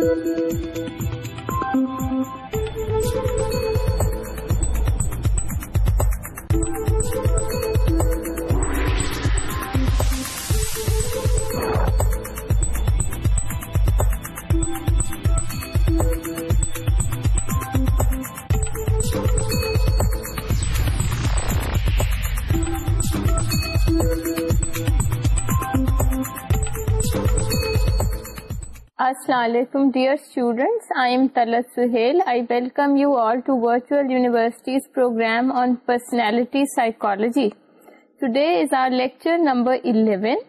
Thank you. السلام علیکم dear universities programme on personality psychology today is our lecture number eleven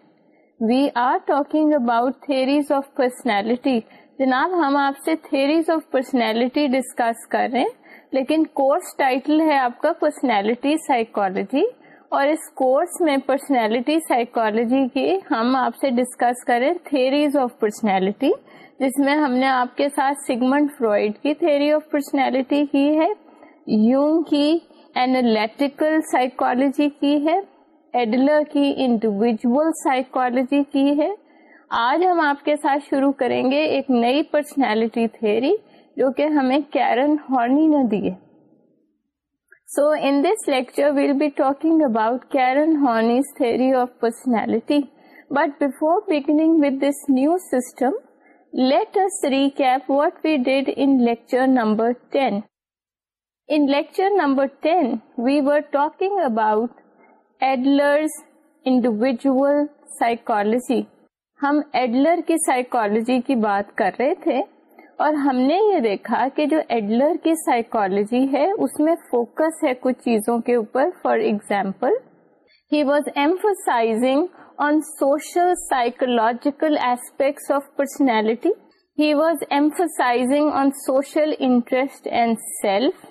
we are talking about theories of personality جناب ہم آپ سے theories of personality discuss کر رہے لیکن کورس ٹائٹل ہے آپ کا پرسنالٹی سائیکولوجی اور اس کورس میں پرسنالٹی سائیکولوجی کی ہم آپ سے ڈسکس کریں تھیریز آف پرسنالٹی جس میں ہم نے آپ کے ساتھ سیگمنڈ فرائڈ کی تھیری آف پرسنالٹی کی ہے یونگ کی اینالیٹیکل سائیکولوجی کی ہے ایڈلر کی انڈیویجول سائیکولوجی کی ہے آج ہم آپ کے ساتھ شروع کریں گے ایک نئی پرسنالٹی تھیری جو کہ ہمیں کیرن ہارنی نے دی so in this lecture will be talk about Karen Horney's three of personality but بس new summit what we did انکچر number number ten we were talking about Adler individual psychology ہم Adler کی psychology کی بات کر رہے تھے اور ہم نے یہ دیکھا کہ جو ایڈلر کی سائیکولوجی ہے اس میں فوکس ہے کچھ چیزوں کے اوپر for example he was emphasising on social psychological aspects of personality he was emphasising on social interest and self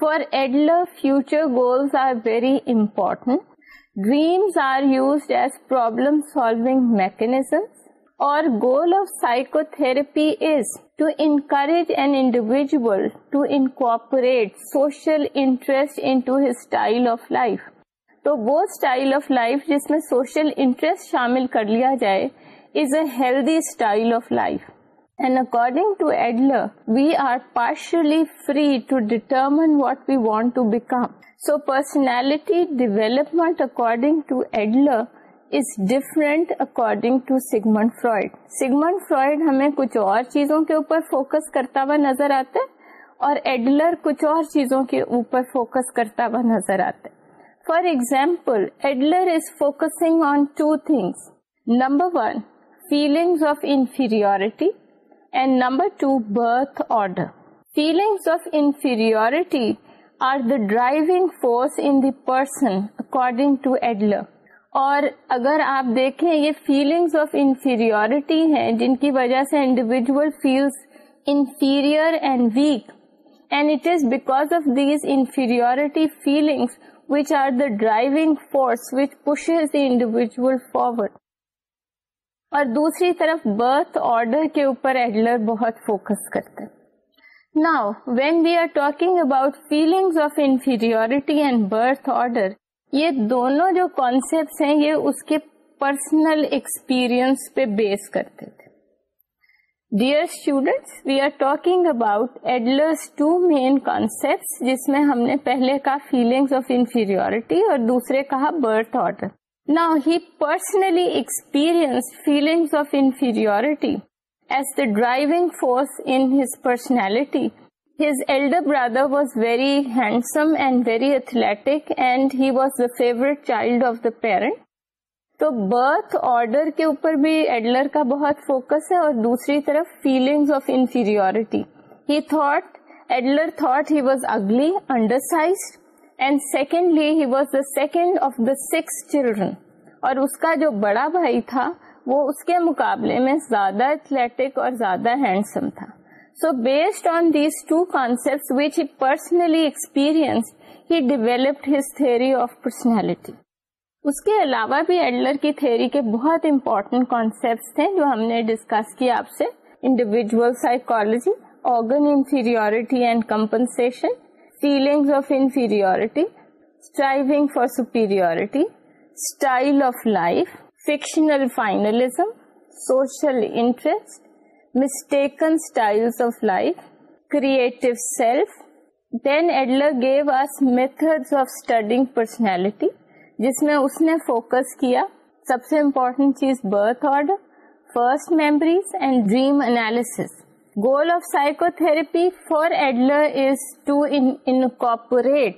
for Adler future goals are very important dreams are used as problem solving mechanisms اور goal of psychotherapy is to encourage an individual to incorporate social to cooperate socialist style of life تو وہ style of life جس میں social interest شامل کر لیا جائے is a healthy style of life and according to Adler we are partially free to determine what we want to become so personality development according to Adler ہمیں کچھ اور چیزوں کے اوپر فوکس کرتا ہوا نظر آتا ہے اور ایڈلر کچھ اور چیزوں کے اوپر فوکس کرتا ہوا نظر آتا ہے for example Adler is focusing on two things number one feelings of inferiority and number two birth order feeling of inferiority are the driving force in the person according to Adler اور اگر آپ دیکھیں یہ feelings of انفیریٹی ہیں جن کی وجہ سے individual feels inferior and and weak it is because of these feelings which are the driving force which pushes the individual forward اور دوسری طرف برتھ آرڈر کے اوپر ایڈلر بہت فوکس کرتے now when we are talking about feelings of inferiority and birth order یہ دونوں جو کانسیپٹس ہیں یہ اس کے پرسنل ایکسپیرئنس پہ بیس کرتے تھے dear students we are talking about Adler's two main concept جس میں ہم نے پہلے کہا فیلنگس آف انفیریورٹی اور دوسرے کہا برتھ آرڈر نا ہی personally experience feelings of inferiority as the driving force in his personality favourite child of the parent تو برتھ آرڈر کے اوپر بھی ایڈلر کا بہت فوکس ہے اور دوسری طرف feelings of he thought Adler thought he was ugly under size and secondly he was the second of the six children اور اس کا جو بڑا بھائی تھا وہ اس کے مقابلے میں زیادہ ایتھلیٹک اور زیادہ ہینڈسم تھا So based on these two concepts which he personally experienced, he developed his theory of personality. اس کے علاوہ بھی ایڈلر کی تھیوری کے بہت امپورٹنٹ تھے جو ہم نے ڈسکس کیا آپ سے individual psychology organ inferiority and compensation feeling of inferiority striving for superiority style of life fictional finalism social interest mistake of life create self give method of studying personality جس میں اس نے فوکس کیا سب سے important چیز birth order first memories and dream analysis goal of psychotherapy for Adler is to incorporate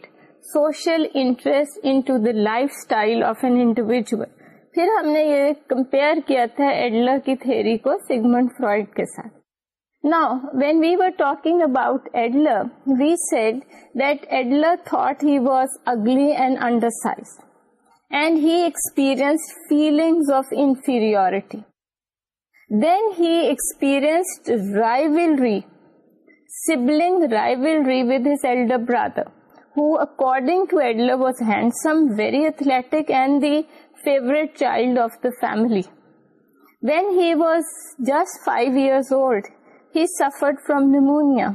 social interest into the life style of an individual پھر ہم نے یہ کمپیئر کیا تھا ایڈلر کی تھیری کو سیگمنٹ فرائڈ کے ساتھ Now, when we were talking about Adler, we said that Adler thought he was ugly and undersized. And he experienced feelings of inferiority. Then he experienced rivalry, sibling rivalry with his elder brother, who according to Adler was handsome, very athletic and the favourite child of the family ویئنس old from pneumonia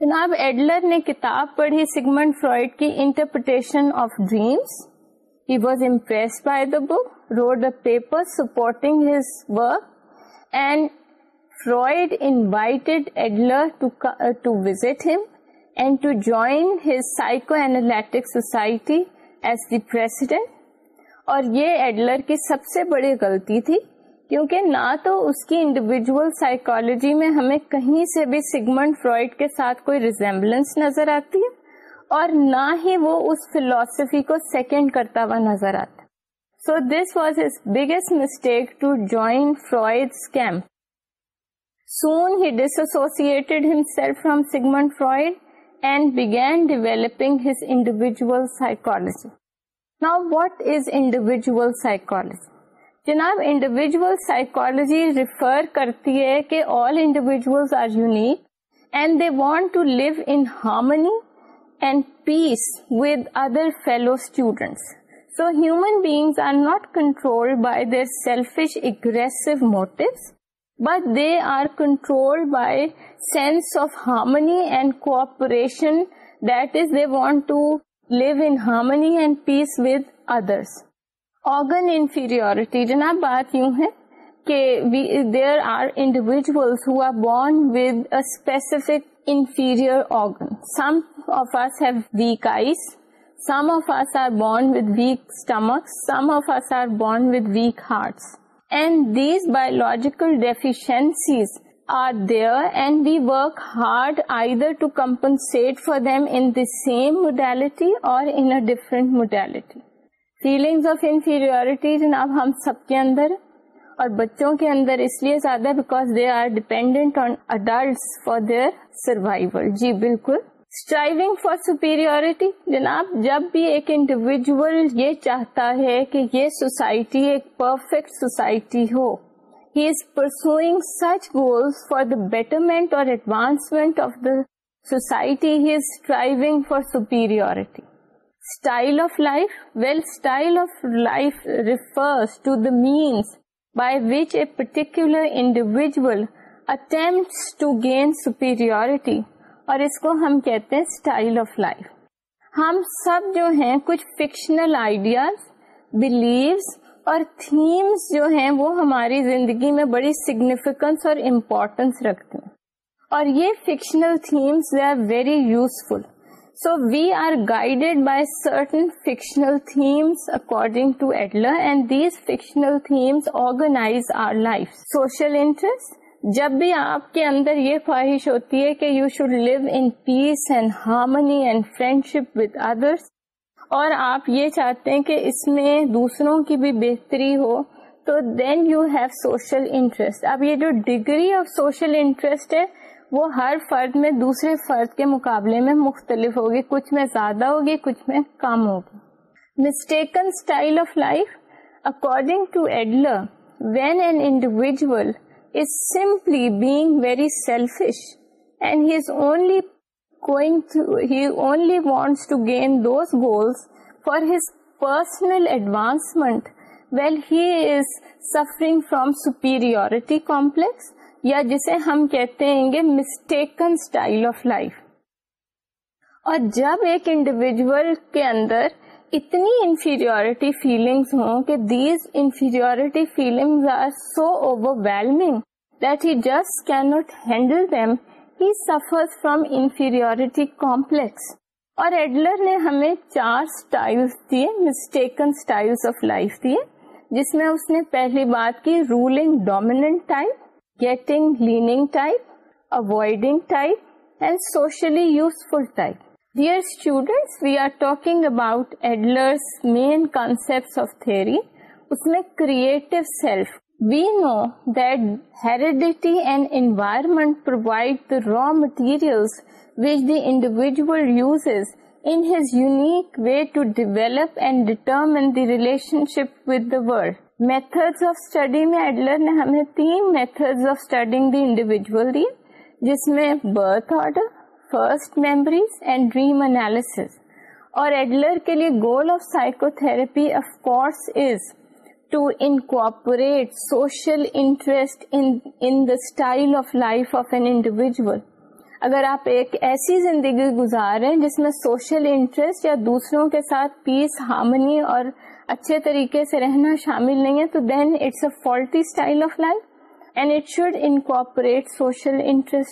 جناب Adler نے کتاب پڑھی Sigmund Freud کی interpretation of dreams he was impress by the book wrote a paper supporting to visit ہم society as president اور یہ Adler کی سب سے بڑی غلطی تھی کیونکہ نہ تو اس کی انڈیویجل سائیکولوجی میں ہمیں کہیں سے بھی سیگمنٹ فرائڈ کے ساتھ کوئی ریزمبلنس نظر آتی ہے اور نہ ہی وہ اس فلوسفی کو سیکنڈ کرتا ہوا نظر آتا so this was his biggest mistake to join Freud soon he head from Sigmund Freud نا واٹیویژلوجی جناب انڈیویژل ریفر کرتی ہے so human beings are not control by their selfish aggressive motives but they are control by sense of harmony and quote to لارمنی and peace with others organ inferiority جناب بات یو ہے کہ there are individuals who specific inferior organ some of are have week eyes some of are are bound with weak stomach some of are are bound with weak hearts and these biological deficiencies are there and the work hard I there to compensate for them in this same mortality اور انفرنٹ motility feelings of inferiority جناب ہم سب کے اندر اور بچوں کے اندر اس لیے زیادہ because they are dependent on adults for their survival جی بالکل اسٹرائیونگ فار سپیریورٹی جناب جب بھی ایک انڈیویجل یہ چاہتا ہے کہ یہ سوسائٹی ایک پرفیکٹ سوسائٹی ہو he is pursuing such goals for the betterment اور advancement of the society he is striving for superiority style of life well style of life refers to the means by which a particular individual attempt to gain superiority اور اس کو ہم کہتے ہیں style of life ہم سب جو ہیں کچھ فکشنل آئیڈیاز بلیوس اور تھیمس جو ہیں وہ ہماری زندگی میں بڑی سگنیفیکنس اور امپورٹینس رکھتے ہیں اور یہ fictional themes they are very useful so we are guided by certain fictional themes according to Adler and these fictional themes organise our life social interest جب بھی آپ کے اندر یہ خواہش ہوتی ہے کہ you should live in peace and harmony and friendship others اور آپ یہ چاہتے ہیں کہ اس میں دوسروں کی بھی بہتری ہو تو then you have social interest اب یہ جو ڈگری آف سوشل انٹرسٹ ہے وہ ہر فرد میں دوسرے فرد کے مقابلے میں مختلف ہوگی کچھ میں زیادہ ہوگی کچھ میں کم ہوگی mistaken style of life according to Adler when and individual is simply being very selfish and he is only going to he only wants to gain those goals for his personal advancement well he is suffering from superiority complex یا جسے ہم کہتے ہیں گے mistaken style of life اور جب ایک individual کے اندر اتنی انفیریورٹی فیلنگس ہوں کہ these inferiority feeling are so overwhelming that he just can not handle them he suffers from inferiority complex اور ایڈلر نے ہمیں چار اسٹائل دیے مسٹیکن اسٹائل آف لائف دیے جس میں اس نے پہلی بات کی ruling dominant type getting leaning type avoiding type and socially useful type dear students we are talking about Adler main concept of تھے اس میں creative self we know that heredity and environment provide the material ویڈیویجل uses in way to develop and determine the relation ship with method of study میں Adler نے ہمیں تین method of study the individual دی جس میں birth order first memories and dream analysis اور Adler کے لیے goal of psychotherapy course is to social interest in the style of life of an individual اگر آپ ایک ایسی زندگی گزار رہے ہیں جس میں سوشل انٹرسٹ یا دوسروں کے ساتھ پیس ہارمنی اور اچھے طریقے سے رہنا شامل نہیں ہے تو then it's a faulty style of life and it should incorporate social ان کو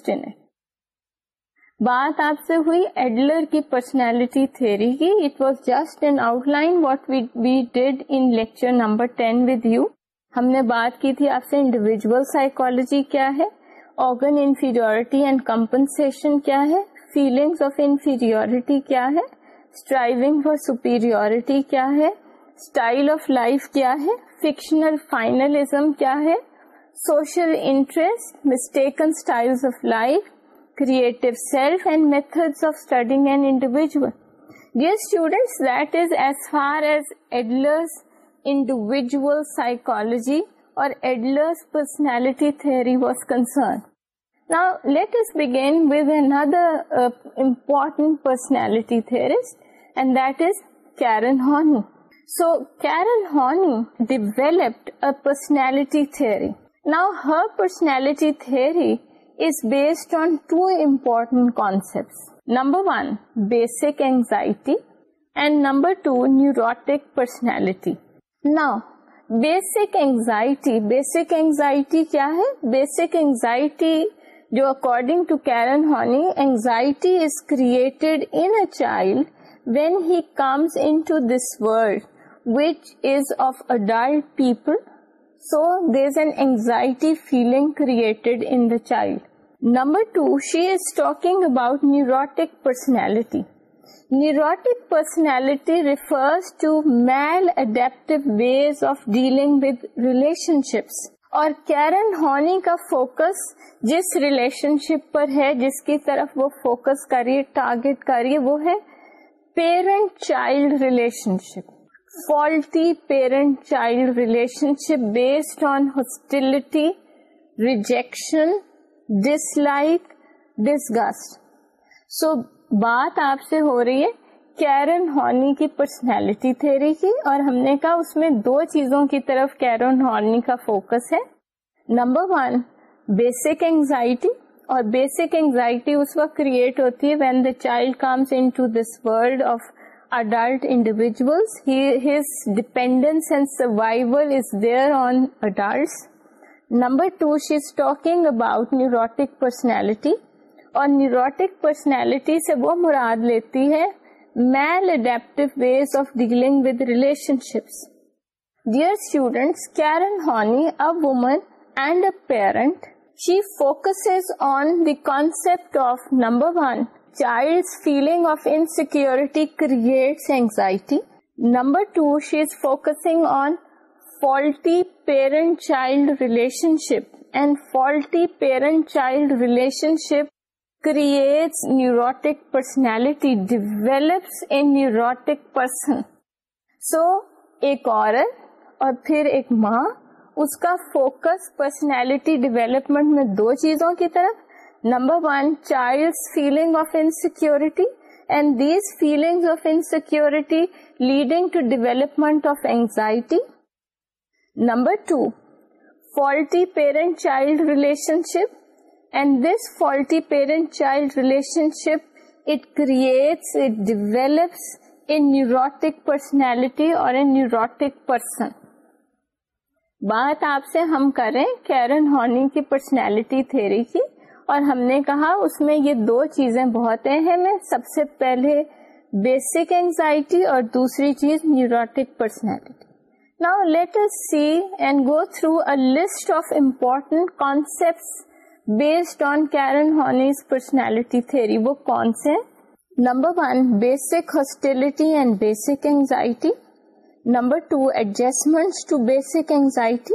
بات آپ سے ہوئی ایڈلر کی پرسنالٹی تھیری کی it was just an outline what we we did lecture number ten with you ہم نے بات کی تھی آپ سے انڈیویجل سائیکولوجی کیا ہے آرگن انفیریٹی اینڈ کمپنسن کیا ہے فیلنگس آف انفیریٹی کیا ہے اسٹرائیونگ فار سپیریورٹی کیا ہے اسٹائل آف لائف کیا ہے فکشنل فائنلزم کیا ہے social interest mistaken style of life so Karen Horney developed personality theory now her personality theory number one basic anxiety and number two neurotic personality نا basic anxiety basic anxiety کیا ہے basic anxiety جو according to Karen Horney anxiety is create N a child when he comes into world which is of adult people so there is an anxiety feeling create in child number two she is talking about neurotic personality neurotic personality refers to maladaptive ways of dealing with relationships اور Karen Horney کا focus جس relation شپ پر ہے جس کی طرف وہ focus کریے target کریے وہ ہے parent child relationship faulty parent-child relationship based on hostility, rejection, dislike, disgust. So, بات آپ سے ہو رہی ہے کیرن ہارنی کی پرسنالٹی تھیری کی اور ہم نے کہا اس میں دو چیزوں کی طرف کیرن ہارنی کا فوکس ہے نمبر ون بیسک اینگزائٹی اور بیسک اینگزائٹی اس وقت کریٹ ہوتی ہے when the child comes in to this world of neurotic personality سے وہ مراد لیتی ہے maladaptive ways of dealing with relationships dear students Karen woman and a parent she focus on the concept of number one child feeling of insecurity creates anxiety number two she is focusing on faulty parent child relationship and faulty parent child relation ship creates neurotic personality develop a neurotic person so ایک عورت اور پھر ایک ماں اس کا focus personality development میں دو چیزوں کی طرف number one child feeling of insecurity and this feeling of insecurity leading to development of anxiety number two faulty parent child relationship and this faulty parent child relationship it creates it develops neurotic personality اور a neurotic person بات آپ سے ہم کریں Keran Horney کی personality three کی اور ہم نے کہا اس میں یہ دو چیزیں بہت اہم ہیں سب سے پہلے بیسک اینزائٹی اور دوسری چیز neurotic personality now let us see and go through a list of important concept based on Karen Horney's personality theory وہ کون سے number one basic hostility and basic anxiety number two adjustment to basic anxiety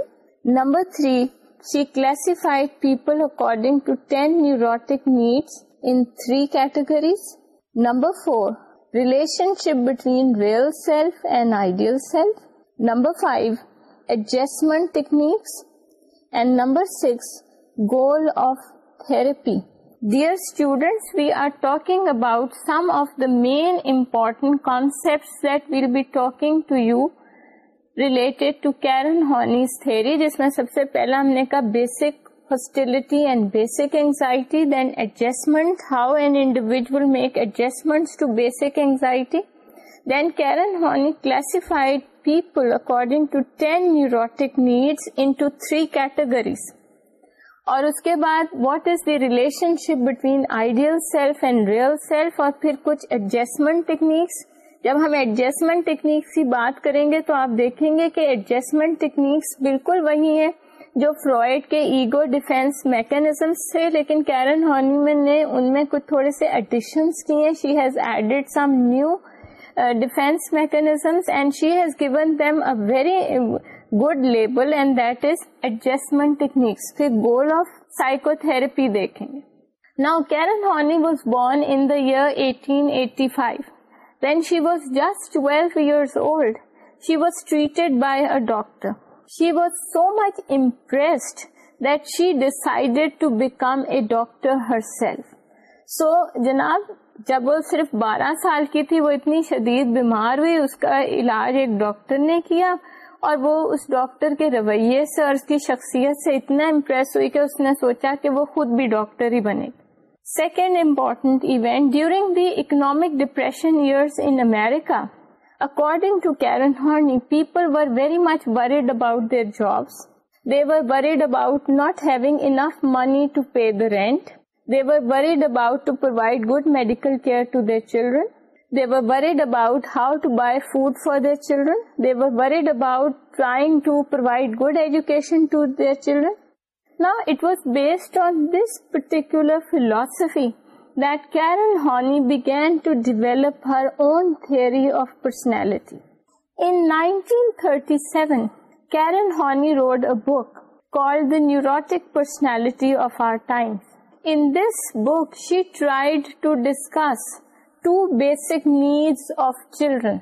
number three She classified people according to 10 neurotic needs in 3 categories. Number 4, relationship between real self and ideal self. Number 5, adjustment techniques. And number 6, goal of therapy. Dear students, we are talking about some of the main important concepts that we'll be talking to you related to Karen Horney's theory جس میں سب سے پہلا ہم نے کہا basic بیسکلٹی then Karen Horney class people according to ten neurotic need انٹیگریز اور اس کے بعد what is the relation ship between ideal self and real self اور پھر کچھ ایڈجسٹمنٹ ٹیکنیکس جب ہم ایڈجسٹمنٹ ٹیکنیکس کی بات کریں گے تو آپ دیکھیں گے کہ ایڈجسٹمنٹ ٹیکنیکس بالکل وہی ہے جو فرائڈ کے ایگو ڈیفینس میکینزم تھے لیکن کیرن ہارنیمن نے ان میں کچھ تھوڑے سے ایڈیشنس کیے she has added some new defence mechanisms and she has given them a very good label and that is adjustment techniques پھر گول آف سائیکو تھراپی دیکھیں گے نا Karen Horney was born in the eighty five When she was just 12 years old, she was treated by a doctor. She was so much impressed that she decided to become a doctor herself. So, Janab, جب وہ صرف بارہ سال کی تھی وہ اتنی شدید بیمار ہوئی اس کا علاج ایک ڈاکٹر نے کیا اور وہ اس ڈاکٹر کے رویے سے اور اس کی شخصیت سے اتنا امپریس ہوئی کہ اس نے سوچا کہ وہ خود بھی ڈاکٹر ہی بنے گی Second important event, during the economic depression years in America, according to Karen Horney, people were very much worried about their jobs. They were worried about not having enough money to pay the rent. They were worried about to provide good medical care to their children. They were worried about how to buy food for their children. They were worried about trying to provide good education to their children. Now, it was based on this particular philosophy that Carol Honey began to develop her own theory of personality. In 1937, Carol Honey wrote a book called The Neurotic Personality of Our Times. In this book, she tried to discuss two basic needs of children.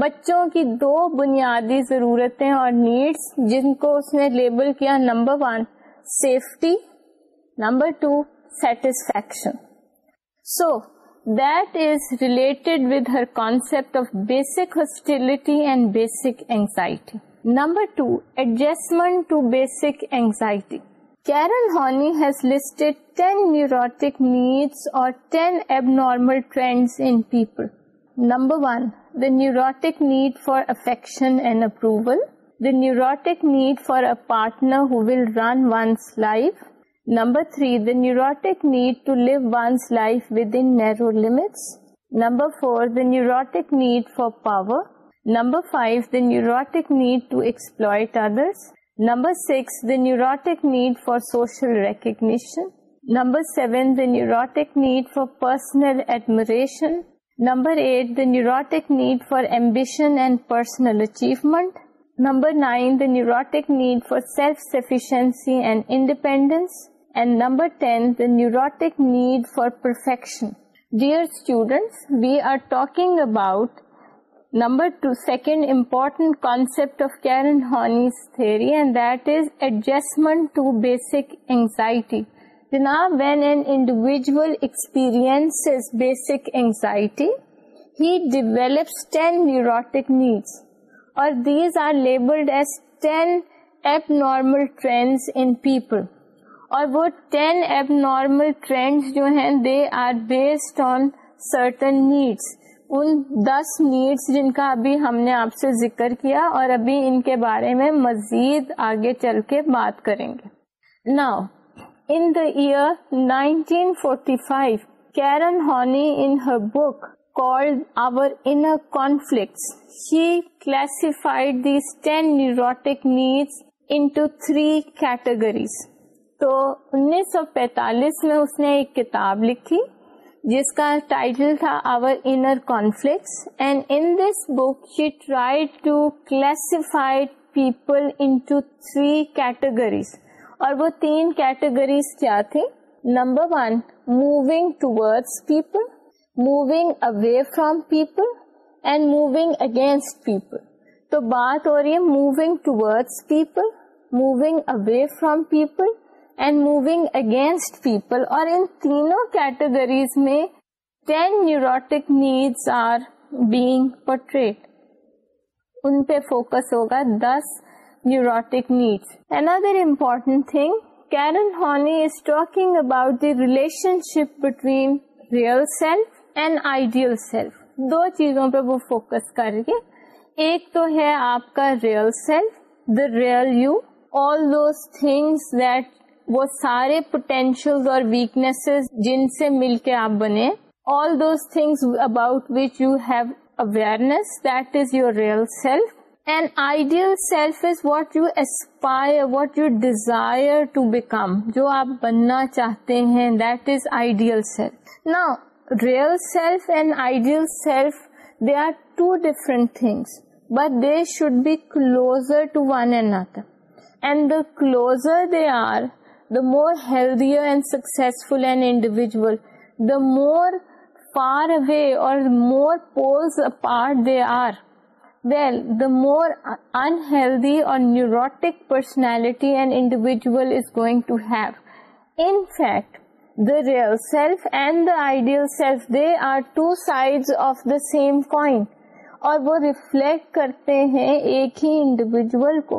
بچوں کی دو بنیادی ضرورتیں اور needs جن کو اس نے label کیا number one safety. Number two, satisfaction. So, that is related with her concept of basic hostility and basic anxiety. Number two, adjustment to basic anxiety. Karen Horney has listed 10 neurotic needs or 10 abnormal trends in people. Number one, the neurotic need for affection and approval the neurotic need for a partner who will run one's life. Number 3, the neurotic need to live one's life within narrow limits. Number 4, the neurotic need for power. Number 5, the neurotic need to exploit others. Number 6, the neurotic need for social recognition. Number 7, the neurotic need for personal admiration. Number 8, the neurotic need for ambition and personal achievement. Number 9, the neurotic need for self-sufficiency and independence. And number 10, the neurotic need for perfection. Dear students, we are talking about number 2, second important concept of Karen-Horney's theory, and that is adjustment to basic anxiety. Janaab, when an individual experiences basic anxiety, he develops 10 neurotic needs. ان دس needs جن کا ابھی ہم نے آپ سے ذکر کیا اور ابھی ان کے بارے میں مزید آگے چل کے بات کریں گے نا in the year nineteen forty five Karen Horney in book called our inner conflicts. He classified these 10 neurotic needs into تو انیس سو پینتالیس میں اس نے ایک کتاب لکھی جس کا ٹائٹل تھا our conflicts and in this book she try to classified people into three categories اور وہ تین کیٹیگریز کیا تھے number one moving toward people moving away from people and moving against people تو بات ہو رہی ہے moving towards people moving away from people and moving against people اور ان تینوں کیٹیگریز میں ten neurotic needs are being portrait ان پہ فوکس ہوگا دس neurotic needs another important thing Karen ہونی is talking about the relation ship between ریئلس and an ideal self دو چیزوں پہ وہ فوکس کر کے ایک تو ہے آپ کا real self the real you all those things that وہ سارے پوٹینشیل اور ویکنیس جن سے مل کے آپ بنے all those things about which you have awareness that is your real self and ideal self is what you aspire what you desire to become جو آپ بننا چاہتے ہیں دیٹ از آئیڈیل سیلف نا real self and ideal self, they are two different things, but they should be closer to one another. And the closer they are, the more healthier and successful an individual, the more far away or more poles apart they are, well, the more unhealthy or neurotic personality an individual is going to have. In fact, the real self and the ideal self they are two side of the same coin اور وہ reflect کرتے ہیں ایک ہی individual کو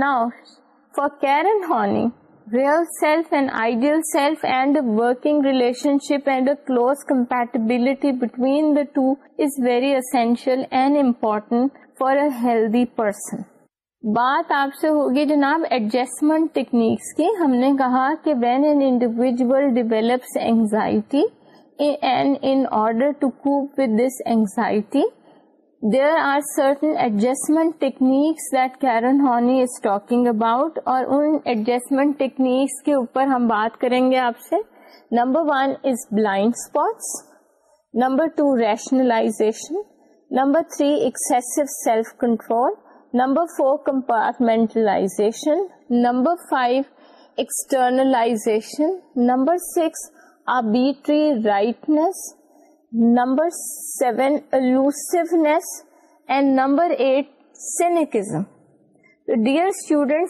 now for Karen Horney real self and ideal self and working relationship and a close compatibility between the two is very essential and important for a healthy person بات آپ سے ہوگی جناب ایڈجسٹمنٹ ٹیکنیکس کی ہم نے کہا کہ when an individual develops anxiety and in order to cope this anxiety there are certain adjustment techniques that Karen Horney is talking about اور ان ایڈجسٹمنٹ ٹیکنیکس کے اوپر ہم بات کریں گے آپ سے number one is blind spots number two rationalisation number three excessive self control number four students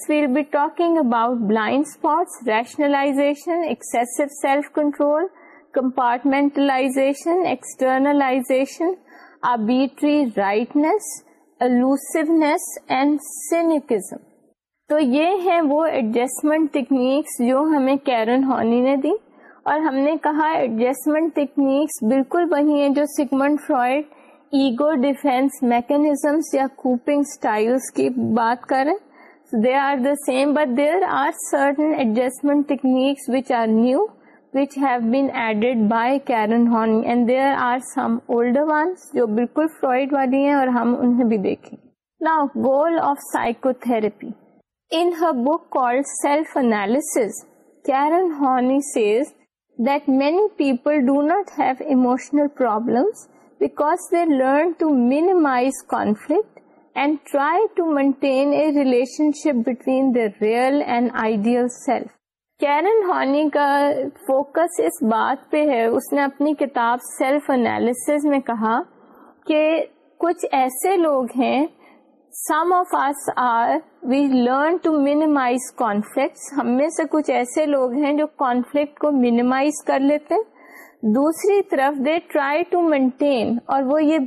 well be talking about blind rationalisation externalisation arbitrary rightness elusiveness and cynicism تو یہ ہیں وہ ایڈجسٹمنٹ ٹیکنیکس جو ہمیں کیرن ہونی نے دی اور ہم نے کہا ایڈجسٹمنٹ ٹیکنیکس بالکل وہی ہیں جو Sigmund Freud ego defence mechanism یا کوپنگ اسٹائل کی بات کریں they are the same but there are certain adjustment techniques which are new which have been added by Karen Horney and there are some old ones جو بالکل fried والی ہیں اور ہم انہیں بھی دیکھیں نا goal of psychotherapy in book called self analysis Karen Horney says that many people do not have emotional problems because they learn to minimize conflict and try to maintain a relation ship between the real and ideal self Karen Horney کا focus اس بات پہ ہے اس نے اپنی کتاب self analysis میں کہا کہ کچھ ایسے لوگ ہیں some of us are we learn to minimize ہم میں سے کچھ ایسے لوگ ہیں جو کانفلکٹ کو مینیمائز کر لیتے دوسری طرف دے ٹرائی ٹو مینٹین اور وہ یہ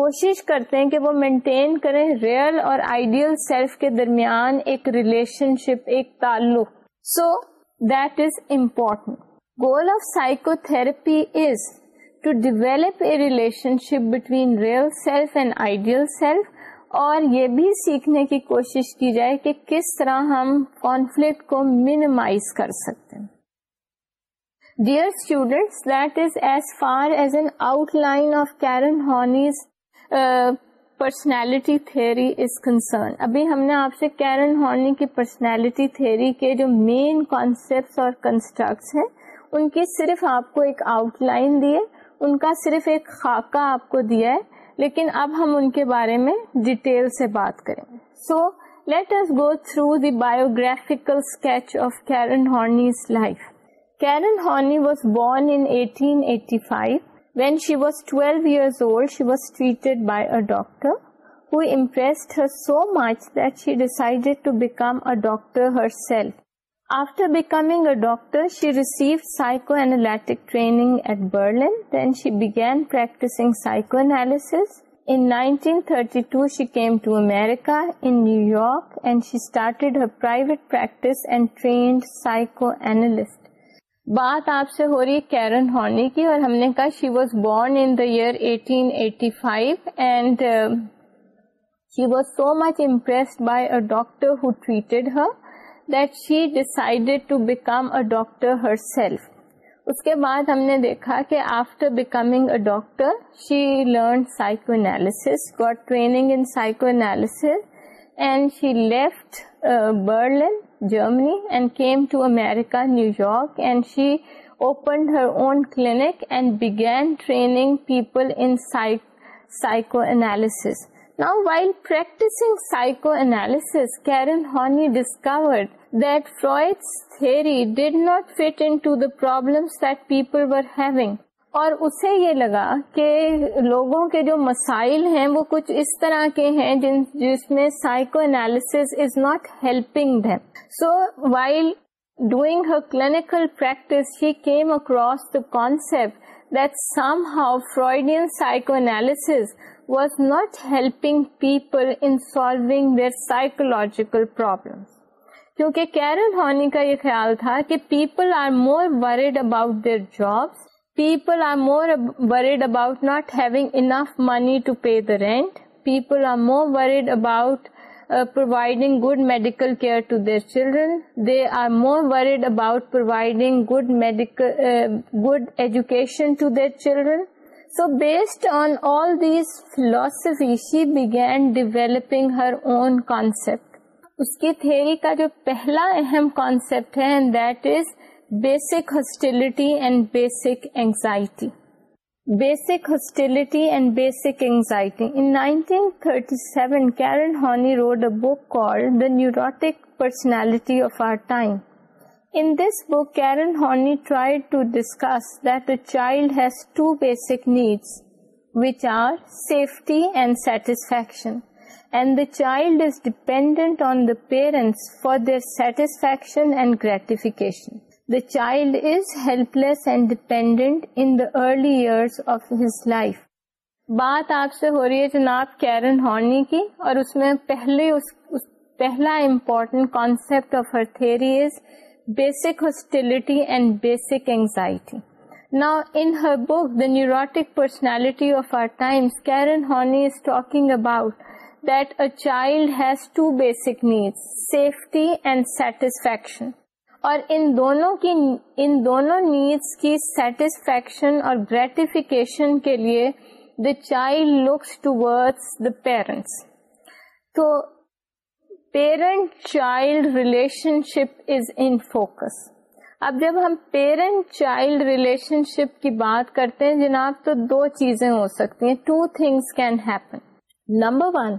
کوشش کرتے ہیں کہ وہ مینٹین کریں ریئل اور آئیڈیل سیلف کے درمیان ایک ریلیشن شپ ایک تعلق so so, important goal of Goal of is to develop a relation ship between real self and ideal self اور یہ بھی سیکھنے کی کوشش کی جائے کہ کس طرح ہم کانفلکٹ کو منیمائز کر سکتے ہیں dear students that is as far as an outline of Karen Horney's personality theory is concern ابھی ہم نے آپ سے کیرن ہارنی کی پرسنالٹی تھیوری کے جو مین کانسیپٹس اور کنسٹرکٹس ہیں ان کی صرف آپ کو ایک آؤٹ لائن دیے ان کا صرف ایک خاکہ آپ کو دیا ہے لیکن اب ہم ان کے بارے میں ڈیٹیل سے بات کریں گے so let's go through the biographical sketch of Karen Horney's life Karen Horney was born in five When she was 12 years old, she was treated by a doctor who impressed her so much that she decided to become a doctor herself. After becoming a doctor, she received psychoanalytic training at Berlin. Then she began practicing psychoanalysis. In 1932, she came to America in New York and she started her private practice and trained psychoanalysts. بات آپ سے ہو رہی ہے Karen Horney کی اور ہم نے کہا she was born in the year 1885 and she was so much impressed by a doctor who treated her that she to become a doctor herself اس کے بعد ہم نے دیکھا کہ after becoming a doctor she learn psycho analysis got training in psycho analysis and she left Berlin Germany and came to America, New York, and she opened her own clinic and began training people in psychoanalysis. Now, while practicing psychoanalysis, Karen Horney discovered that Freud's theory did not fit into the problems that people were having. اور اسے یہ لگا کہ لوگوں کے جو مسائل ہیں وہ کچھ اس طرح کے ہیں جن جس میں psycho analysis is not helping so while doing her clinical practice he came across the concept that some how Freudian psycho analysis was not helping people in solving their psychological problem کیونکہ Karen Horney کا یہ خیال تھا کہ people are more worried about their jobs people are worried about not having enough money to pay the rent people are worried about providing good medical care to their children they are more worried about providing good education to their children so based on all these philosophy she begin developing her own concept اس کی theory کا جو پہلا اہم concept ہے that is basic hostility and basic anxiety personality try to discuss detail needs which are safety and satisfaction and the child is dependent on the parents for their satisfaction and gratification the child is helpless and in in early years of his life بات آپ سے ہو رہی ہے جناب Karen Horney کی اور اس میں پہلے پہلا important concept of her theory is basic hostility and basic anxiety نا in her book the neurotic personality of our time Karen Horney is talking about that a child has two basic needs safety and satisfaction اور ان دونوں کی ان دونوں needs کی satisfaction اور gratification کے لیے the child looks towards the parents تو parent child relationship is in focus اب جب ہم پیرنٹ چائلڈ ریلیشن شپ کی بات کرتے ہیں جناب تو دو چیزیں ہو سکتی ہیں two things can happen number one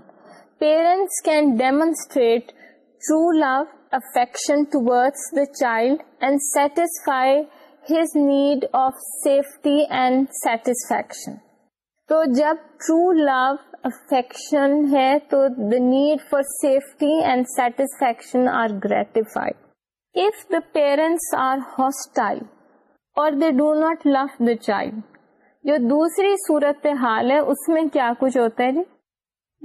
parents can demonstrate true love affection his need the child and satisfaction. تو جب ٹرو لو افیکشن ہے تو the need for safety and satisfaction are gratified if the parents are hostile اور do not love the child جو دوسری صورت حال ہے اس میں کیا کچھ ہوتا ہے جی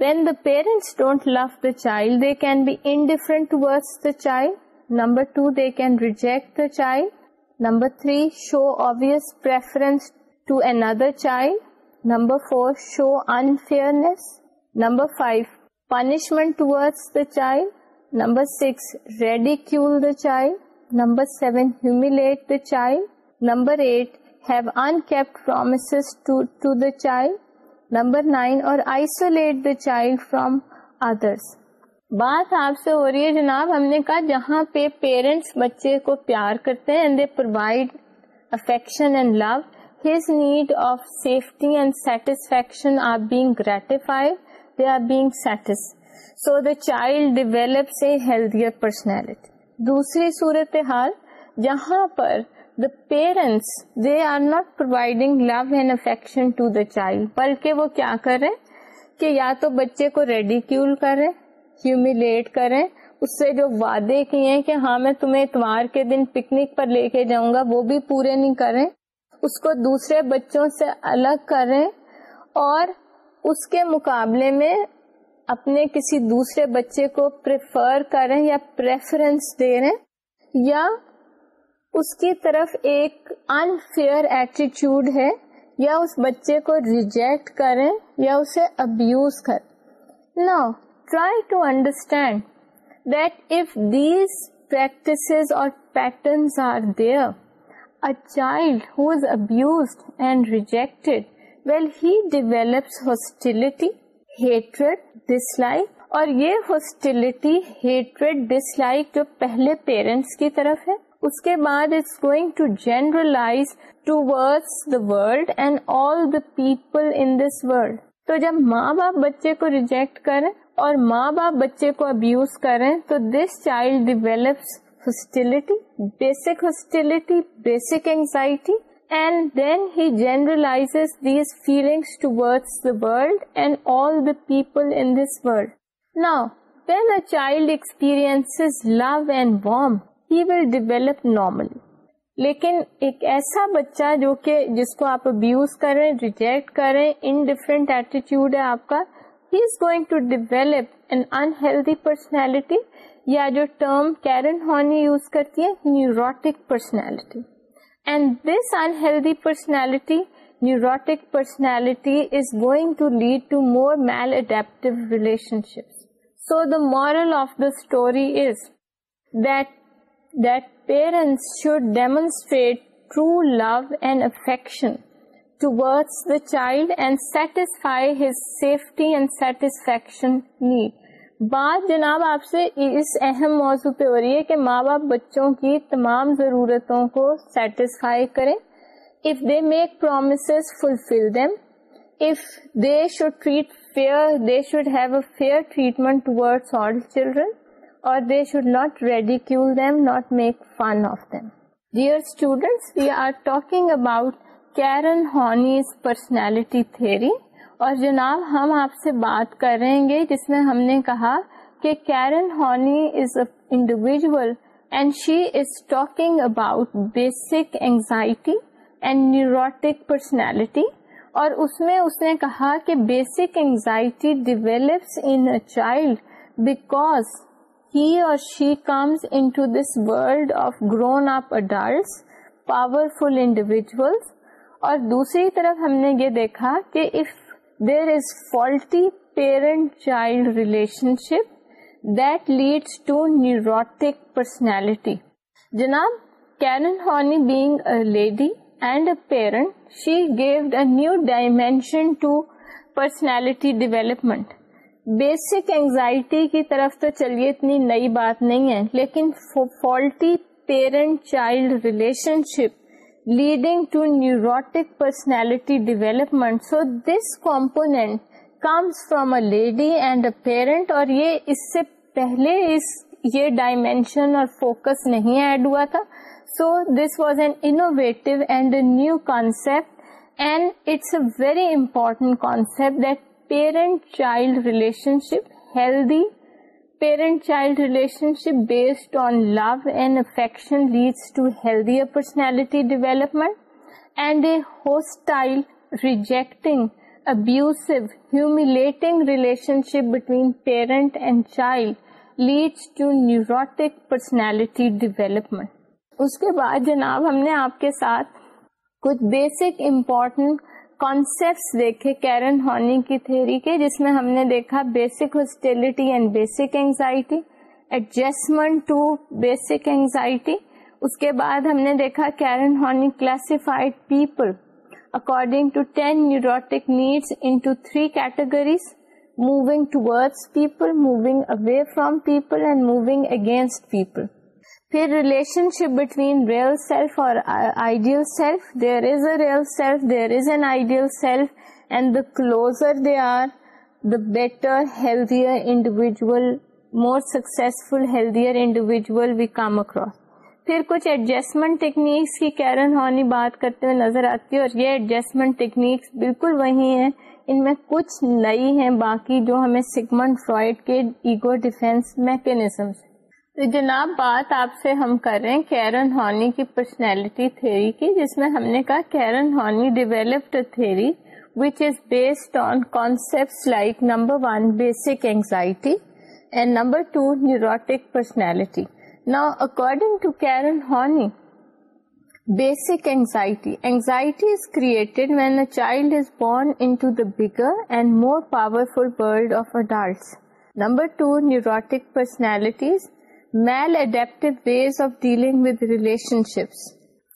When the parents don't love the child, they can be indifferent towards the child. Number two, they can reject the child. Number three, show obvious preference to another child. Number four, show unfairness. Number five, punishment towards the child. Number six, ridicule the child. Number seven, humiliate the child. Number eight, have unkept promises to the child. Number nine اور isolate the child from others بات آپ سے ہو رہی ہے جناب ہم نے کہا جہاں پہ پیرنٹس بچے کو پیار کرتے ہیں and they provide affection and love his need of safety and satisfaction are being gratified they are being satisfied so the child develops a healthier personality دوسری صورت حال جہاں پر parents they are not providing love and affection to the child بلکہ وہ کیا کرے کہ یا تو بچے کو ریڈیکیول کریں ہیوملیٹ کریں اس سے جو وعدے کیے ہیں کہ ہاں میں تمہیں اتوار کے دن پکنک پر لے کے جاؤں گا وہ بھی پورے نہیں کریں اس کو دوسرے بچوں سے الگ کریں اور اس کے مقابلے میں اپنے کسی دوسرے بچے کو پریفر کریں یا پریفرنس دے رہے یا اس کی طرف ایک انفیئر ایٹیچیوڈ ہے یا اس بچے کو ریجیکٹ کریں یا اسے ابیوز کر نا try to understand that if these practices اور patterns are there a child who is abused and rejected, well, he develops hostility, hatred, dislike, اور یہ ہاسٹیلٹی ہیٹریڈ ڈس لائک جو پہلے پیرنٹس کی طرف ہے اس کے بعد it's going to generalize towards the world and all the people in this world تو جب ماں باپ بچے کو ریجیکٹ کریں اور ماں باپ بچے کو ابیوز کریں تو this child develops hostility basic hostility basic anxiety and then he generalize these feelings towards the world and all the people in this world now when a child experience love and warm he will develop normal لیکن ایک ایسا بچہ جو کہ جس کو آپ abuse کریں ریجیکٹ کریں ان ڈفرینٹ ایٹیٹیوڈ ہے آپ کا he is going to help an unhealthy personality یا جو ٹرم کیرن ہار یوز کرتی ہے neurotic personality and this unhealthy personality neurotic personality is going to lead to more mile adaptive relation relationship so the moral of the story is that that parents should demonstrate true love and affection towards the child and satisfy his safety and satisfaction need. بات جناب آپ سے اس اہم موضوع پہ ہو رہی ہے کہ ماں باپ بچوں کی تمام ضرورتوں کو سیٹسفائی کریں if they make promise fulfil them if they should treat fair they should have a fair treatment ٹوڈ آل چلڈرن اور they should not ridicule not make fun of them dear students we are talking about Karen ہونی از personality theory اور جناب ہم آپ سے بات کریں گے جس میں ہم نے کہا کہ کیرن ہونی is a individual and she is talking about basic anxiety and neurotic personality اور اس میں اس نے کہا کہ basic anxiety develops in a child because اور she comes in to this world of grown up adults power full individual اور دوسری طرف ہم نے یہ دیکھا کہ if there is faulty parent child relation ship that leads to neurotic personality جناب Karen Horney bag a lady and a parent she gave a new dimension to personality development basic anxiety کی طرف تو چلیے اتنی نئی بات نہیں ہے لیکن faulty parent child relation ship leading to neurotic personality development so this component comes from a lady and a parent اور یہ اس سے پہلے اس یہ ڈائمینشن اور فوکس نہیں ایڈ ہوا تھا so this was an innovative and a new concept and it's a very important concept that parent child relation ship healthy parent child relation ship based on love and affection leads to personality development and a hostile rejecting abusive humiliating relation ship between parent and child leads to neurotic personality development اس کے بعد جناب ہم نے آپ کے ساتھ کچھ بیسک امپورٹنٹ کانسیپٹس دیکھے کیرن ہارنی کی تھیوری کے جس میں ہم نے دیکھا basic hostility and basic anxiety adjustment to basic anxiety اس کے بعد ہم نے دیکھا Karen Horney classified people according to ten neurotic needs into three categories moving towards people moving away from people and moving against people پھر relation شپ between real self اور ideal self there is a real self there is an ideal self and the closer they are the better healthier individual more successful healthier individual we come across پھر کچھ adjustment techniques کی Karen Horney بات کرتے ہوئے نظر آتی ہے اور یہ ایڈجسٹمنٹ ٹیکنیکس بالکل وہی ہیں ان میں کچھ نئی ہیں باقی جو ہمیں سگمنٹ فرائڈ کے ایگو ڈیفینس میکینزمس ہیں جناب بات آپ سے ہم کر رہے ہیں کیرن ہارنی کی پرسنالٹی تھیری کی جس میں ہم نے کہا Karen Horney which is based on بیپٹ like number one basic anxiety and number two neurotic personality نا according to Karen Horney basic anxiety anxiety is created when a child is born in to the bigger and more power full world of adults number two neurotic personalities mal ways ways of dealing with relation ships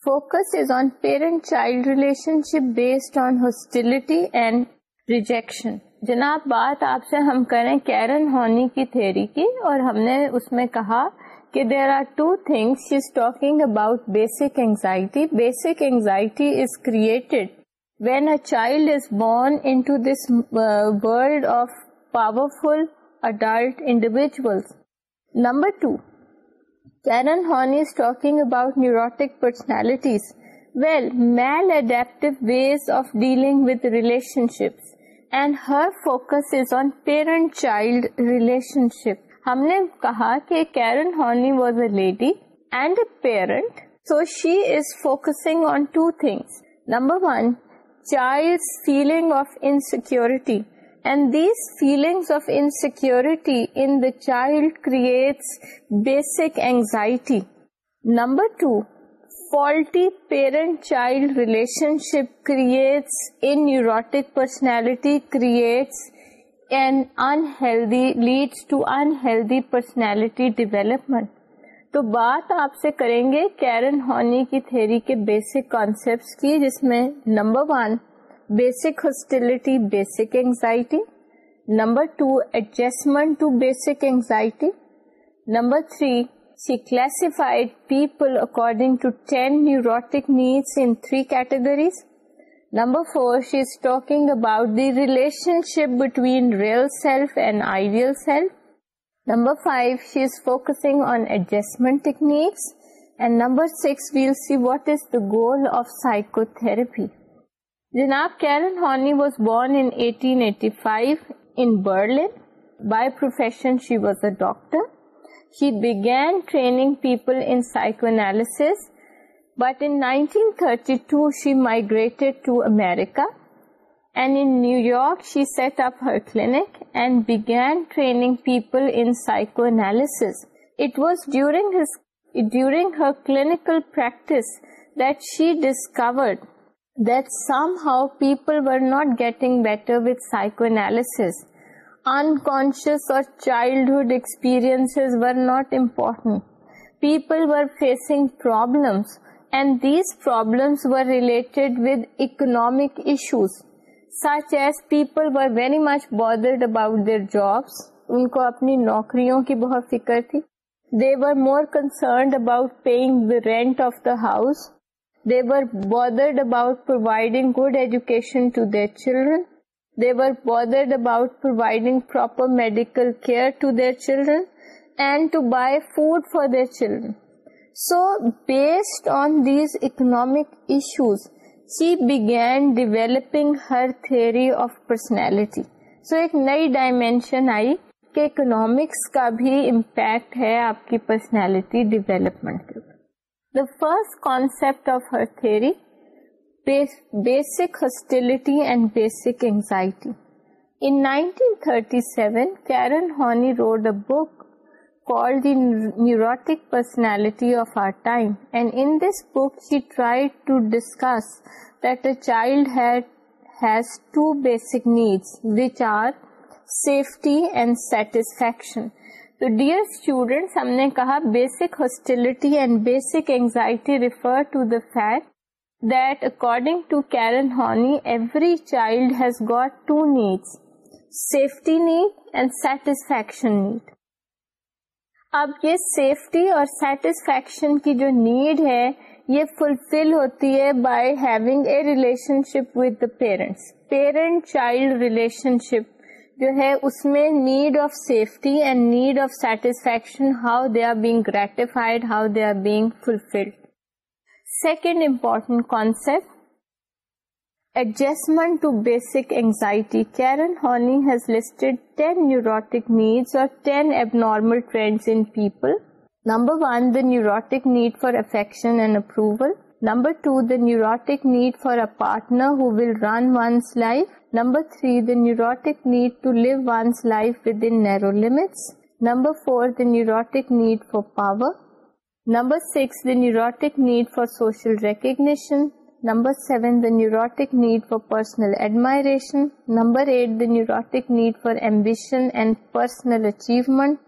focus is on parent child relation hostility based on and rejection جناب بات آپ سے ہم کریں Keran Horney کی theory کی اور ہم نے اس میں کہا کہ there are two things she is talking about basic anxiety basic anxiety is created when a child is born in to this world of powerful adult individuals number two Karen Horney's talking about neurotic personalities relationship and her focus child relationship ہم نے کہا کہ Karen Horney was a lady and a parent so she is focusing on two things number one child feeling of insecurity and these feelings of insecurity the child basic anxiety number two faulty parent child relation ship creates in neurotic personality creates and unhealthy, leads to unhealthy personality development. تو بات آپ سے کریں گے Karen Horney کی theory کے basic concepts کی جس میں number one basic hostility, basic anxiety. Number 2, adjustment to basic anxiety. Number 3, she classified people according to 10 neurotic needs in 3 categories. Number 4, she is talking about the relationship between real self and ideal self. Number 5, she is focusing on adjustment techniques. And number 6, we'll see what is the goal of psychotherapy. جناب Karen Horney was born in Berlin by profession she was a doctor she began training پیپلونیز between to she migrated to America New York she set up clinical practice that she discovered not getting better with psycho analysis unconscious or childhood experience people problem and these problem with economic issues such as people much bothered about their jobs ان کو اپنی نوکریوں کی بہت فکر تھی دی وار more concerned about paying the rent of the house they were bothered about providing good education children about providing for children so based on these economic issues she began developing her theory of personality so ایک نئی dimension آئی کہ economics کا بھی impact ہے آپ کی personality development کے اوپر The first concept of her theory, basic hostility and basic anxiety. In 1937, Karen Horney wrote a book called The Neurotic Personality of Our Time, and in this book she tried to discuss that a child has two basic needs, which are safety and satisfaction. تو dear students ہم نے کہا basic hostility and basic anxiety refer to the fact that according to Karen Horney every child has got two needs safety need and satisfaction need اب یہ safety اور satisfaction کی جو need ہے یہ فلفل ہوتی ہے by having a relation ship with the parents parent child relation جو ہے اس میں need of safety and need of satisfaction how they are being gratified how they are being fulfilled second important concept adjustment to basic anxiety Karen ہونیڈ ten neurotic needs اور ten abnormal trend in people number one the neurotic need for affection and approval Number 2, the neurotic need for a partner who will run one's life. Number 3, the neurotic need to live one's life within narrow limits. Number 4, the neurotic need for power. Number 6, the neurotic need for social recognition. Number 7, the neurotic need for personal admiration. Number 8, the neurotic need for ambition and personal achievement.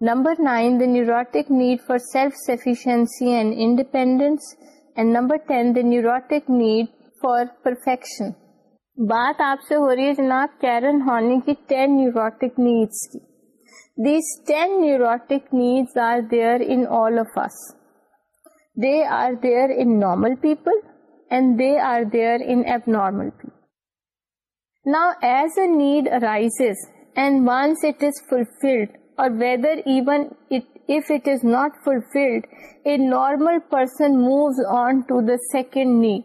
Number 9, the neurotic need for self-sufficiency and independence. Number ten the neurotic need for perfection بات آپ سے ہو رہی ہے جناب Karen Horney care enough a are there in normal people and they are there abnormal people now as a need rise and once it is fulfilled or whether even it, if it is not fulfilled, a normal person moves on to the second need.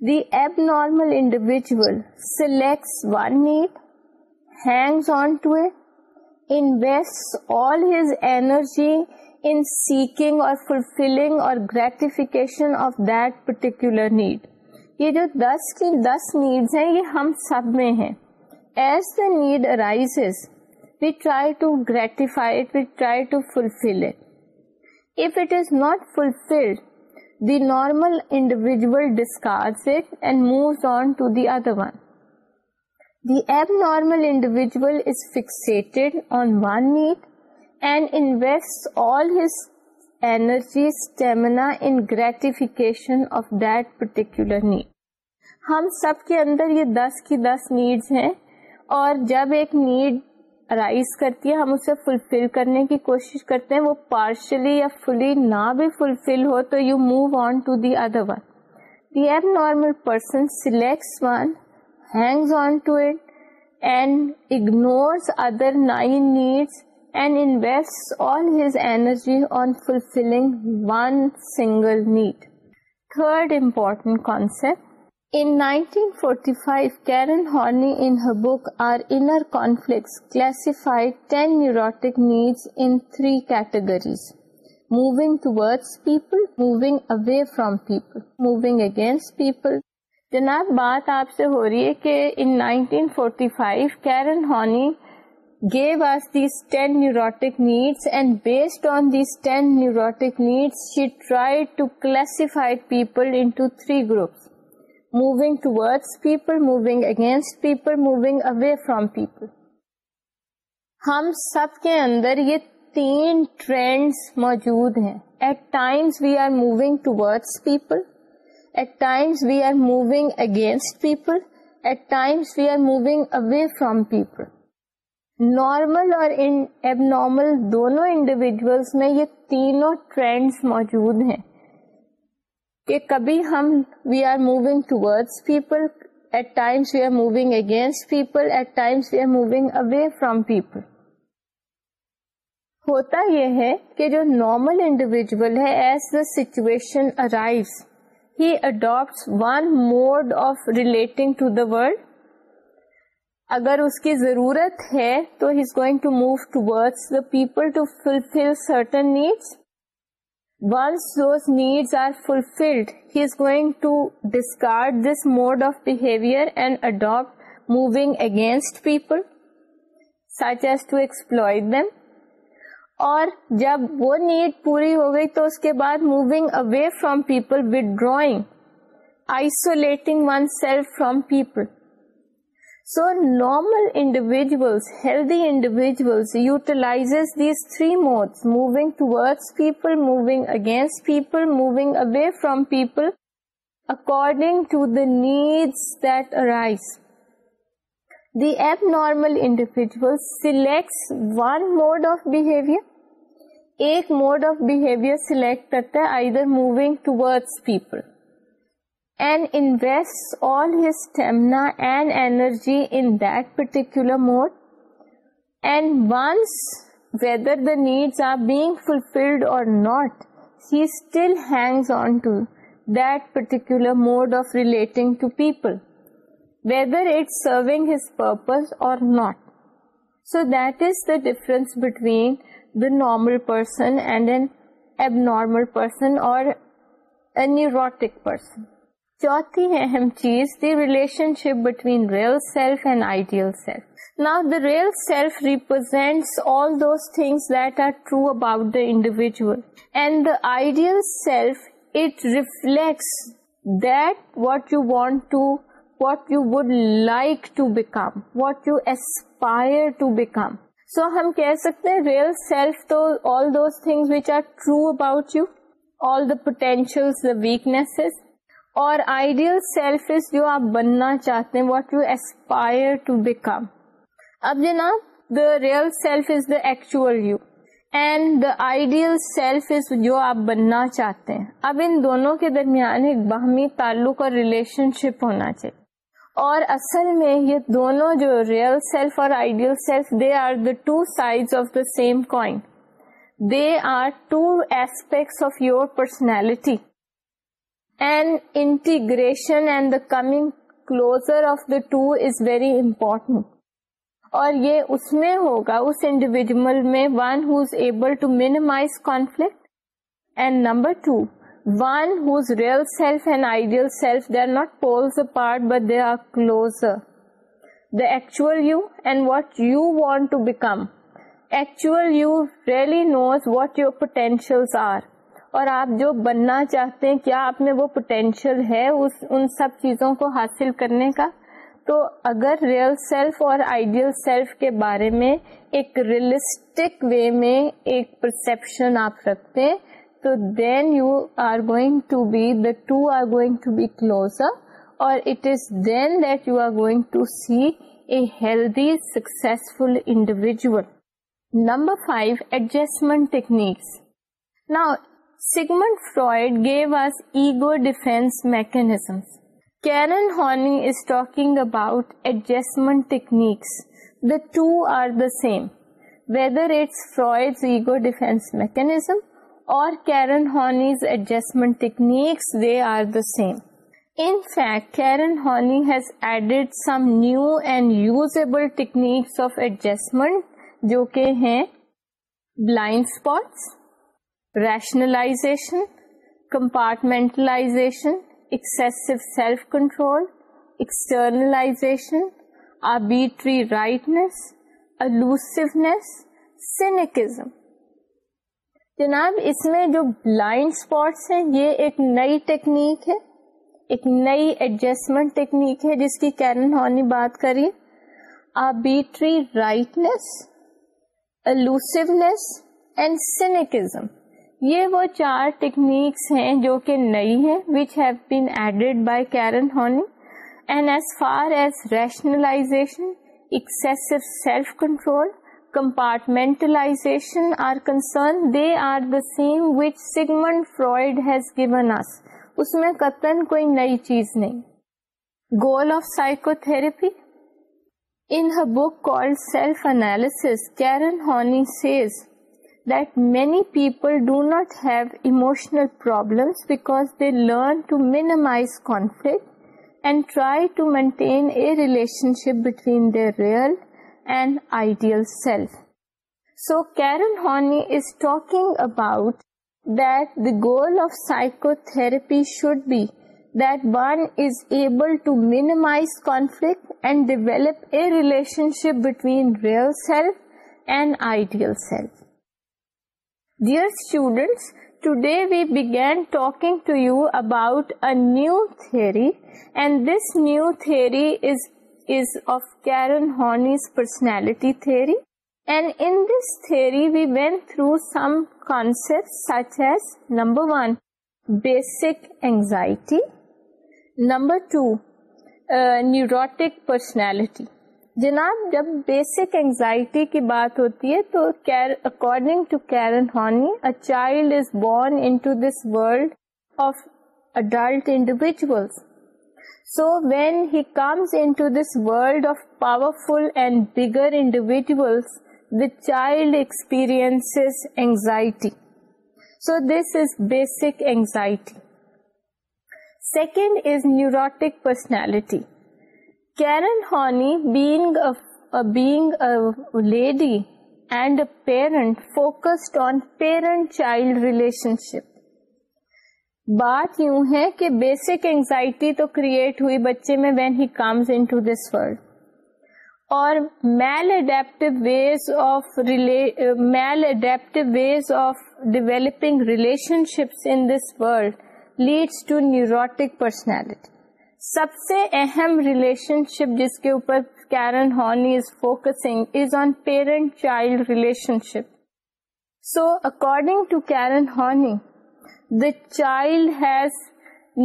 The abnormal individual selects one need, hangs on to it, invests all his energy in seeking or fulfilling or gratification of that particular need. یہ جو دس کی دس needs ہیں یہ ہم سب میں ہیں as the need arise normal individual ڈسکارجلڈ on one need and invest all his energy stamina in gratification of particular need ہم سب کے اندر یہ دس کی دس نیڈس ہیں اور جب ایک نیڈ ارائز کرتی ہے ہم اسے فلفل کرنے کی کوشش کرتے ہیں وہ پارشلی یا فلی نہ بھی فلفل ہو تو you move on to the other one the abnormal person selects one hangs on to it and ignores other nine needs and invest all his energy on fulfilling one single need third important concept in nineteen forty five Karen Horney in book are in کو moving to people moving away from people moving against people جناب بات آپ سے ہو رہی ہے کہ in nineteen forty five Karen Horney gave us their needs and based on these ten neurotic needs she try to class people three group moving towards people moving against people moving away from people ہم سب کے اندر یہ تین trends موجود ہیں at times we are moving toward people at times we are moving against people at times we are moving away from people normal اور normal دونوں انڈیویجلس میں یہ تینوں ٹرینڈس موجود ہیں کہ کبھی ہم we are moving towards people at times we are moving against people at times we are moving away from people ہوتا یہ ہے کہ جو نارمل انڈیویجل ہے as the situation arrives he adapt one mode of relating to the world اگر اس کی ضرورت ہے تو he is going to move toward the people to fulfil certain needs once those need are fulfilled he is going to discard this mode of behaviour and adapt moving against people such has to exploit اور جب وہ need پوری ہو گئی تو اس کے بعد moving away from people withdrawing isolating oneself from people So normal individuals, healthy individuals utilizes these three modes, moving towards people, moving against people, moving away from people, according to the needs that arise. The abnormal individual selects one mode of behavior. Ek mode of behavior select karta hai, either moving towards people and invests all his stamina and energy in that particular mode. And once, whether the needs are being fulfilled or not, he still hangs on to that particular mode of relating to people, whether it's serving his purpose or not. So that is the difference between the normal person and an abnormal person or a neurotic person. چوتھی اہم چیز the relation ship between real self and ideal self نا the real self represents all those things that are true about the the individual and ideal self it reflects that what you want to what you would like to become what you aspire to become so ہم کہہ سکتے ہیں real self تو all those things which are true about you all the potential the weaknesses اور ideal self is جو آپ بننا چاہتے ہیں what you aspire to become اب جناب the real self is the actual you and the ideal self is جو آپ بننا چاہتے ہیں اب ان دونوں کے درمیان ایک باہمی تعلق اور ریلیشن شپ ہونا چاہیے اور اصل میں یہ دونوں جو ریئل سیلف اور ideal self they are the two side of the same coin they are two aspects of your personality two is very important. اور یہ اس میں ہوگا اس انڈیویجل میں one who is able to minimize conflict and number two one whose real self and ideal self they are not poles apart but they are close the actual you and what you want to become actual you really knows what your potential are اور آپ جو بننا چاہتے ہیں کیا آپ میں وہ پوٹینشیل ہے اس ان سب چیزوں کو حاصل کرنے کا تو اگر ریئل سیلف اور آئیڈیل سیلف کے بارے میں ایک ریئلسٹک وے میں ایک پرسپشن آپ رکھتے ہیں تو then you are going to be the two are going to be closer اور it is then that you are going to see a healthy successful individual number five adjustment techniques نا Sigmund Freud gave us ego defence mechanism Karen Horney is talking about adjustment techniques the two are the same whether it's Freud ego defence mechanism اور Karen Horney's adjustment techniques they are the same in fact Karen Horney's added some new and useful techniques of adjustment جو کہ ہیں blind spots excessive self-control, externalization, self control elusiveness, cynicism. جناب اس میں جو blind spots ہیں یہ ایک نئی ٹیکنیک ہے ایک نئی ایڈجسٹمنٹ ٹیکنیک ہے جس کی کیرن ہاں بات کری آبیٹری رائٹنس اینڈ سینکزم یہ وہ چار ٹیکنیکس ہیں جو کہ نئی ہیں which have been added by Karen Horney and as far as rationalisation excessive self control compartmentalisation are concern they are the same which Sigmund Freud has given اس میں قطن کوئی نئی چیز نہیں goal of psychotherapy in book call self analysis Karen Horney says that many people do not have emotional problems because they learn to minimize conflict and try to maintain a relationship between their real and ideal self. So Karen Horney is talking about that the goal of psychotherapy should be that one is able to minimize conflict and develop a relationship between real self and ideal self. Dear students, today we began talking to you about a new theory, and this new theory is of Karen-Horney's personality theory. And in this theory we went through some concepts such as number 1, basic anxiety, number 2, uh, neurotic personality. جناب جب basic anxiety کی بات ہوتی ہے تو according to Karen Horney a child is born in to this world of adult individuals so when he comes in to this world of powerful and bigger individuals the child experience anxiety so this is basic anxiety second is neurotic personality لیڈیٹ focus child relationship بات یوں ہے کہ basic anxiety تو create ہوئی بچے میں when he comes in this world اور میلپ maladaptive ways of developing relationship in this world leads to neurotic personality سب سے اہم ریلیشن شپ جس کے اوپر Karen Horney is focusing is on parent child relationship so according to Karen Horney the child has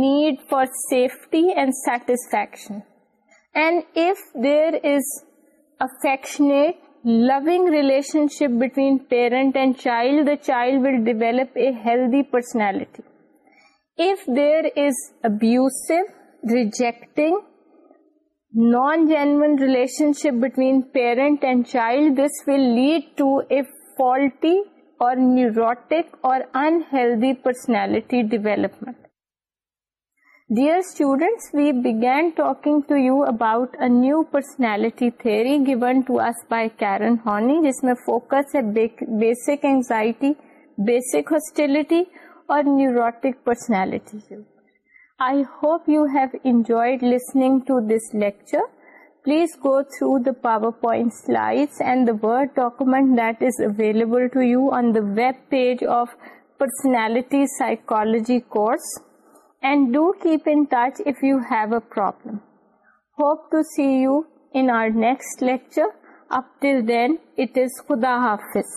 need for safety and satisfaction and if there is affectionate loving relation ship between parent and child the child will develop a healthy personality if there is abusive rejecting non genuine relationship between parent and child this will lead to a faulty اور neurotic اور unhealthy personality development dear student we began talking to you about a new personality theory given to us by Karen Horney جس میں focus ہے basic anxiety basic hostility اور neurotic personality I hope you have enjoyed listening to this lecture. Please go through the PowerPoint slides and the Word document that is available to you on the web page of Personality Psychology course. And do keep in touch if you have a problem. Hope to see you in our next lecture. Up till then, it is Khuda Hafiz.